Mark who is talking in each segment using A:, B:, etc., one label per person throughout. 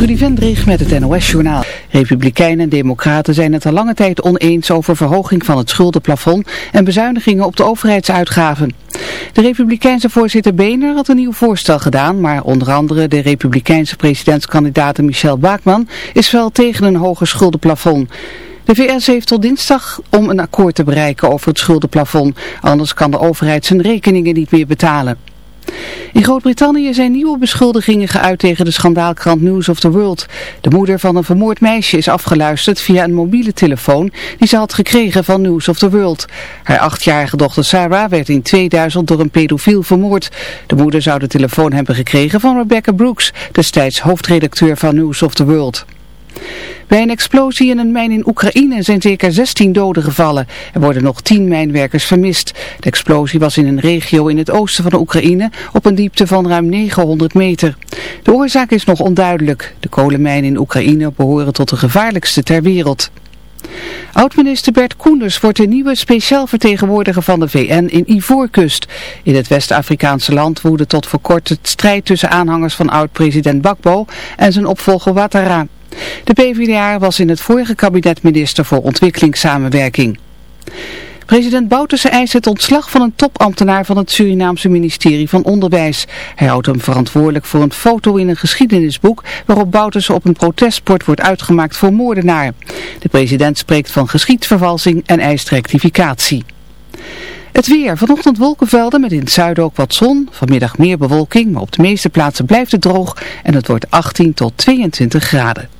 A: Trudy Vendrig met het NOS-journaal. Republikeinen en democraten zijn het al lange tijd oneens over verhoging van het schuldenplafond en bezuinigingen op de overheidsuitgaven. De republikeinse voorzitter Boehner had een nieuw voorstel gedaan, maar onder andere de republikeinse presidentskandidaat Michelle Bachmann is wel tegen een hoger schuldenplafond. De VS heeft tot dinsdag om een akkoord te bereiken over het schuldenplafond, anders kan de overheid zijn rekeningen niet meer betalen. In Groot-Brittannië zijn nieuwe beschuldigingen geuit tegen de schandaalkrant News of the World. De moeder van een vermoord meisje is afgeluisterd via een mobiele telefoon die ze had gekregen van News of the World. Haar achtjarige dochter Sarah werd in 2000 door een pedofiel vermoord. De moeder zou de telefoon hebben gekregen van Rebecca Brooks, destijds hoofdredacteur van News of the World. Bij een explosie in een mijn in Oekraïne zijn zeker 16 doden gevallen. Er worden nog 10 mijnwerkers vermist. De explosie was in een regio in het oosten van de Oekraïne op een diepte van ruim 900 meter. De oorzaak is nog onduidelijk. De kolenmijnen in Oekraïne behoren tot de gevaarlijkste ter wereld. Oud-minister Bert Koenders wordt de nieuwe speciaal vertegenwoordiger van de VN in Ivoorkust. In het West-Afrikaanse land woedde tot voor kort het strijd tussen aanhangers van oud-president Bakbo en zijn opvolger Ouattara. De PvdA was in het vorige kabinet minister voor ontwikkelingssamenwerking. President Bouterse eist het ontslag van een topambtenaar van het Surinaamse ministerie van Onderwijs. Hij houdt hem verantwoordelijk voor een foto in een geschiedenisboek waarop Bouterse op een protestbord wordt uitgemaakt voor moordenaar. De president spreekt van geschiedsvervalsing en eist rectificatie. Het weer. Vanochtend wolkenvelden met in het zuiden ook wat zon. Vanmiddag meer bewolking, maar op de meeste plaatsen blijft het droog en het wordt 18 tot 22 graden.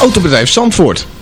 B: Autobedrijf Zandvoort.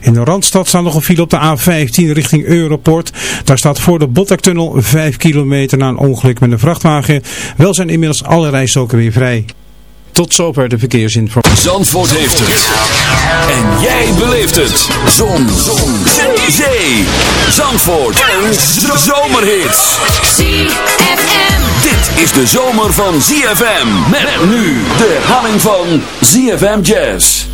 C: In de Randstad staat nog een file op de A15 richting Europort. Daar staat voor de Bottaktunnel 5 kilometer na een ongeluk met een vrachtwagen. Wel zijn inmiddels alle rijstroken weer vrij. Tot zover de verkeersinformatie.
D: Zandvoort heeft het. En jij beleeft het. Zon. Zon. Zee. Zandvoort. En zomerhits.
E: ZFM.
D: Dit is de zomer van ZFM. Met nu de herhaling van ZFM Jazz.